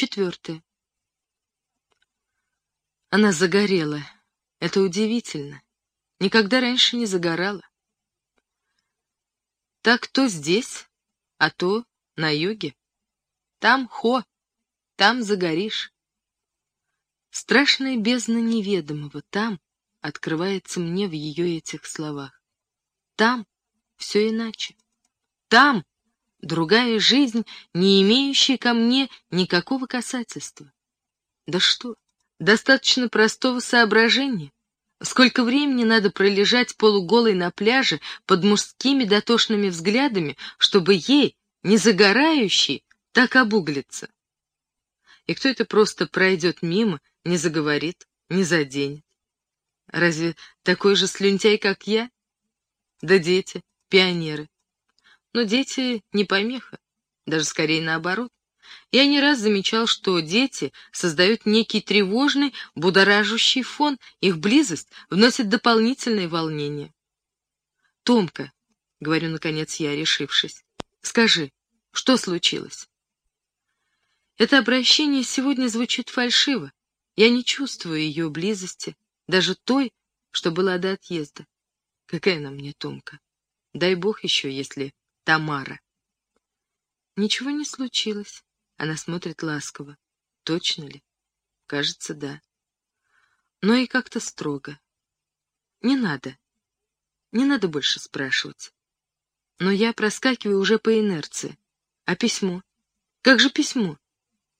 Четвертое. Она загорела. Это удивительно. Никогда раньше не загорала. Так то здесь, а то на юге. Там хо, там загоришь. Страшная бездна неведомого там открывается мне в ее этих словах. Там все иначе. Там другая жизнь, не имеющая ко мне никакого касательства. Да что, достаточно простого соображения. Сколько времени надо пролежать полуголой на пляже под мужскими дотошными взглядами, чтобы ей, не загорающей, так обуглиться? И кто это просто пройдет мимо, не заговорит, не заденет? Разве такой же слюнтяй, как я? Да дети, пионеры. Но дети не помеха, даже скорее наоборот. Я не раз замечал, что дети создают некий тревожный, будоражащий фон, их близость вносит дополнительное волнение. «Томка», — говорю, наконец я, решившись, — «скажи, что случилось?» Это обращение сегодня звучит фальшиво. Я не чувствую ее близости, даже той, что была до отъезда. Какая она мне Томка? Дай бог еще, если Тамара. Ничего не случилось. Она смотрит ласково. Точно ли? Кажется, да. Но и как-то строго. Не надо. Не надо больше спрашивать. Но я проскакиваю уже по инерции. А письмо? Как же письмо?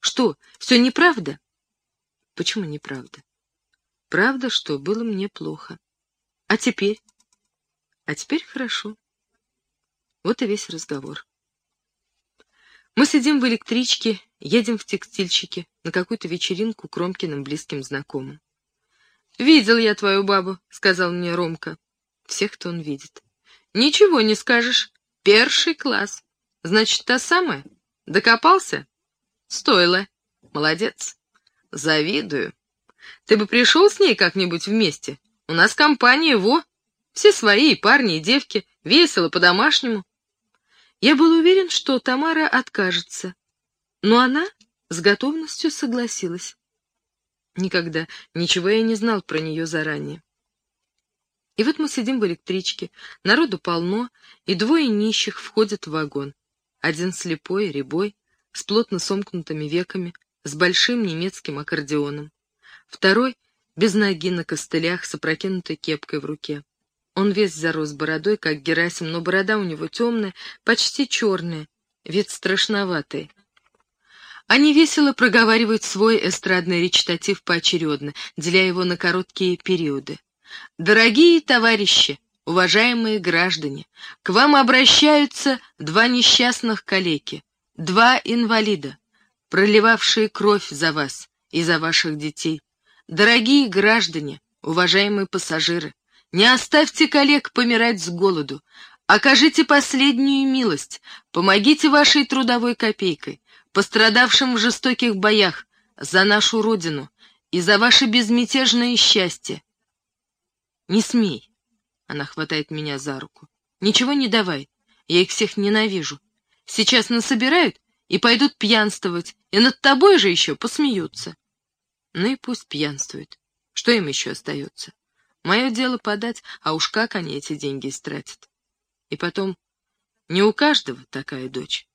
Что, все неправда? Почему неправда? Правда, что было мне плохо. А теперь? А теперь хорошо. Вот и весь разговор. Мы сидим в электричке, едем в текстильщике на какую-то вечеринку к Ромкиным близким знакомым. «Видел я твою бабу», — сказал мне Ромка. Всех-то он видит. «Ничего не скажешь. Перший класс. Значит, та самая? Докопался?» «Стоило. Молодец. Завидую. Ты бы пришел с ней как-нибудь вместе? У нас компания, во. Все свои, парни и девки. Весело, по-домашнему. Я был уверен, что Тамара откажется, но она с готовностью согласилась. Никогда ничего я не знал про нее заранее. И вот мы сидим в электричке, народу полно, и двое нищих входят в вагон. Один слепой, рябой, с плотно сомкнутыми веками, с большим немецким аккордеоном. Второй — без ноги на костылях, с опрокинутой кепкой в руке. Он весь зарос бородой, как Герасим, но борода у него темная, почти черная, вид страшноватый. Они весело проговаривают свой эстрадный речитатив поочередно, деля его на короткие периоды. «Дорогие товарищи, уважаемые граждане, к вам обращаются два несчастных калеки, два инвалида, проливавшие кровь за вас и за ваших детей. Дорогие граждане, уважаемые пассажиры, не оставьте коллег помирать с голоду. Окажите последнюю милость. Помогите вашей трудовой копейкой, пострадавшим в жестоких боях, за нашу Родину и за ваше безмятежное счастье. Не смей. Она хватает меня за руку. Ничего не давай. Я их всех ненавижу. Сейчас насобирают и пойдут пьянствовать, и над тобой же еще посмеются. Ну и пусть пьянствуют. Что им еще остается? Мое дело подать, а уж как они эти деньги истратят. И потом, не у каждого такая дочь.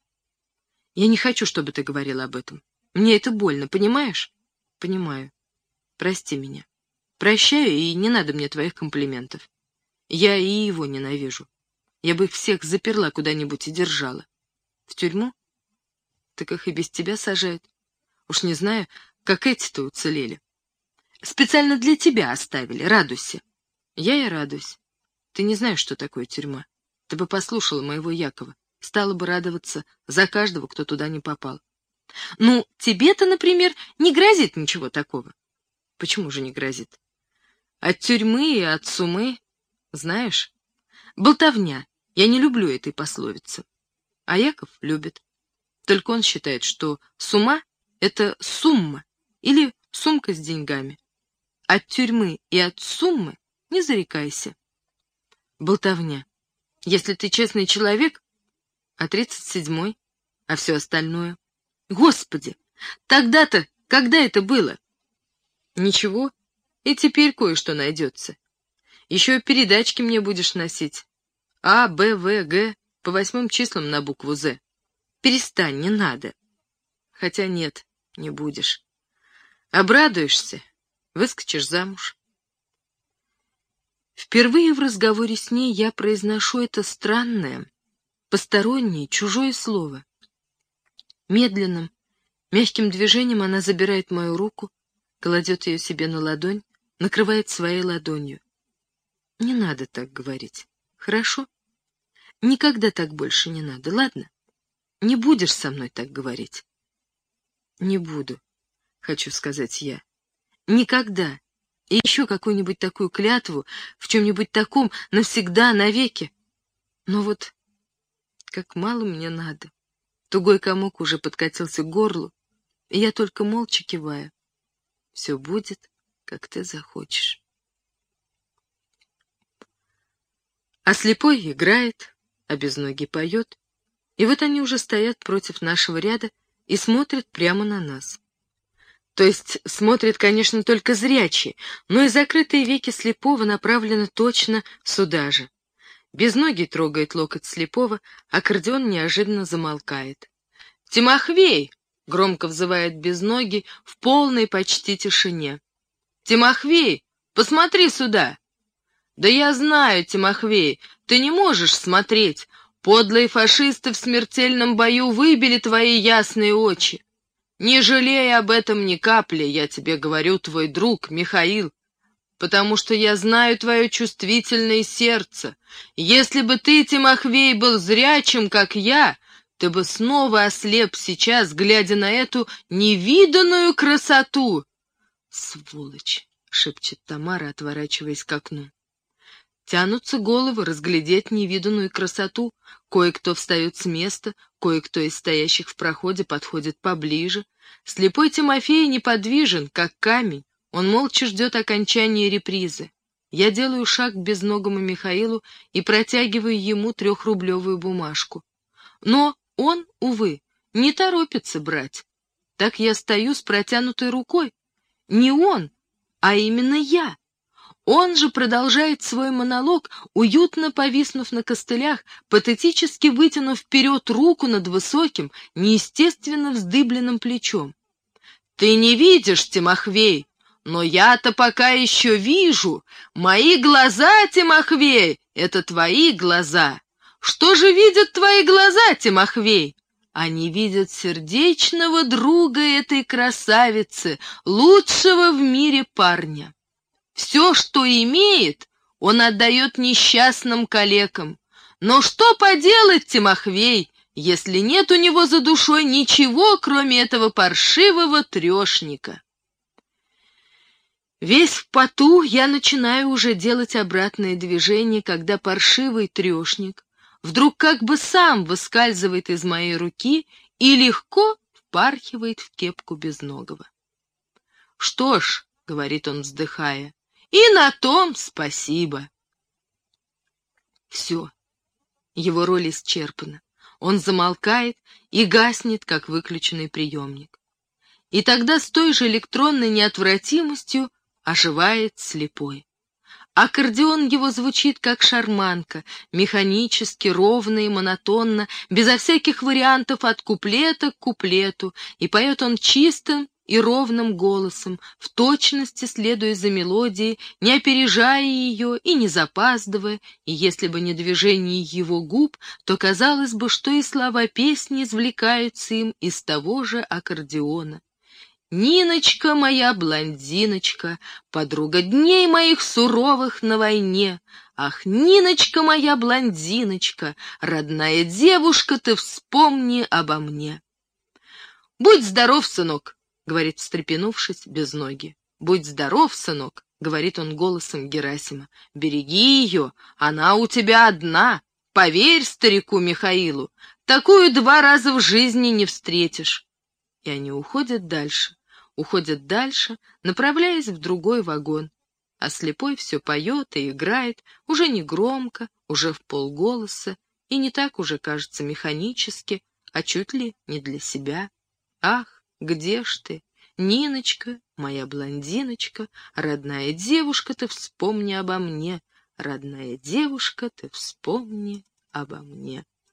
Я не хочу, чтобы ты говорил об этом. Мне это больно, понимаешь? Понимаю. Прости меня. Прощаю, и не надо мне твоих комплиментов. Я и его ненавижу. Я бы их всех заперла куда-нибудь и держала. В тюрьму? Так их и без тебя сажают. Уж не знаю, как эти-то уцелели. Специально для тебя оставили, радуйся. Я и радуюсь. Ты не знаешь, что такое тюрьма. Ты бы послушала моего Якова. Стала бы радоваться за каждого, кто туда не попал. Ну, тебе-то, например, не грозит ничего такого. Почему же не грозит? От тюрьмы и от сумы, знаешь, болтовня. Я не люблю этой пословицы. А Яков любит. Только он считает, что сума — это сумма или сумка с деньгами. От тюрьмы и от суммы не зарекайся. Болтовня. Если ты честный человек, а тридцать седьмой, а все остальное. Господи, Тогда-то, когда это было? Ничего, и теперь кое-что найдется. Еще передачки мне будешь носить. А, Б, В, Г по восьмым числам на букву З. Перестань, не надо. Хотя нет, не будешь. Обрадуешься, выскочишь замуж. Впервые в разговоре с ней я произношу это странное, постороннее, чужое слово. Медленным, мягким движением она забирает мою руку, кладет ее себе на ладонь, накрывает своей ладонью. Не надо так говорить, хорошо? Никогда так больше не надо, ладно? Не будешь со мной так говорить. Не буду, хочу сказать я. Никогда. И еще какую-нибудь такую клятву в чем-нибудь таком навсегда, навеки. Но вот как мало мне надо. Тугой комок уже подкатился к горлу, и я только молча киваю. Все будет, как ты захочешь. А слепой играет, а безногий поет, и вот они уже стоят против нашего ряда и смотрят прямо на нас. То есть смотрят, конечно, только зрячие, но и закрытые веки слепого направлены точно сюда же. Безногий трогает локоть слепого, аккордеон неожиданно замолкает. «Тимохвей!» — громко взывает безногий в полной почти тишине. «Тимохвей, посмотри сюда!» «Да я знаю, Тимохвей, ты не можешь смотреть. Подлые фашисты в смертельном бою выбили твои ясные очи. Не жалей об этом ни капли, я тебе говорю, твой друг Михаил, потому что я знаю твое чувствительное сердце. Если бы ты, Тимохвей, был зрячим, как я, ты бы снова ослеп сейчас, глядя на эту невиданную красоту. Сволочь, шепчет Тамара, отворачиваясь к окну. Тянутся головы разглядеть невиданную красоту. Кое-кто встает с места, кое-кто из стоящих в проходе подходит поближе. Слепой Тимофей неподвижен, как камень. Он молча ждет окончания репризы. Я делаю шаг к безногому Михаилу и протягиваю ему трехрублевую бумажку. Но он, увы, не торопится брать. Так я стою с протянутой рукой. Не он, а именно я. Он же продолжает свой монолог, уютно повиснув на костылях, патетически вытянув вперед руку над высоким, неестественно вздыбленным плечом. «Ты не видишь, Тимохвей, но я-то пока еще вижу. Мои глаза, Тимохвей, это твои глаза. Что же видят твои глаза, Тимохвей?» Они видят сердечного друга этой красавицы, лучшего в мире парня. Все, что имеет, он отдает несчастным калекам. Но что поделать, Тимохвей, если нет у него за душой ничего, кроме этого паршивого трешника? Весь в поту я начинаю уже делать обратное движение, когда паршивый трешник вдруг как бы сам выскальзывает из моей руки и легко впархивает в кепку безногого. «Что ж», — говорит он, вздыхая, и на том спасибо. Все. Его роль исчерпана. Он замолкает и гаснет, как выключенный приемник. И тогда с той же электронной неотвратимостью оживает слепой. Аккордеон его звучит как шарманка, механически, ровно и монотонно, безо всяких вариантов от куплета к куплету, и поет он чистым и ровным голосом, в точности следуя за мелодией, не опережая ее и не запаздывая, и если бы не движение его губ, то казалось бы, что и слова песни извлекаются им из того же аккордеона. Ниночка моя блондиночка, подруга дней моих суровых на войне. Ах, Ниночка моя блондиночка, родная девушка, ты вспомни обо мне. Будь здоров, сынок, — говорит, встрепенувшись, без ноги. «Будь здоров, сынок», — говорит он голосом Герасима. «Береги ее, она у тебя одна. Поверь старику Михаилу, такую два раза в жизни не встретишь». И они уходят дальше, уходят дальше, направляясь в другой вагон. А слепой все поет и играет, уже не громко, уже в полголоса, и не так уже кажется механически, а чуть ли не для себя. Ах, где ж ты, Ниночка, моя блондиночка, родная девушка, ты вспомни обо мне, родная девушка, ты вспомни обо мне.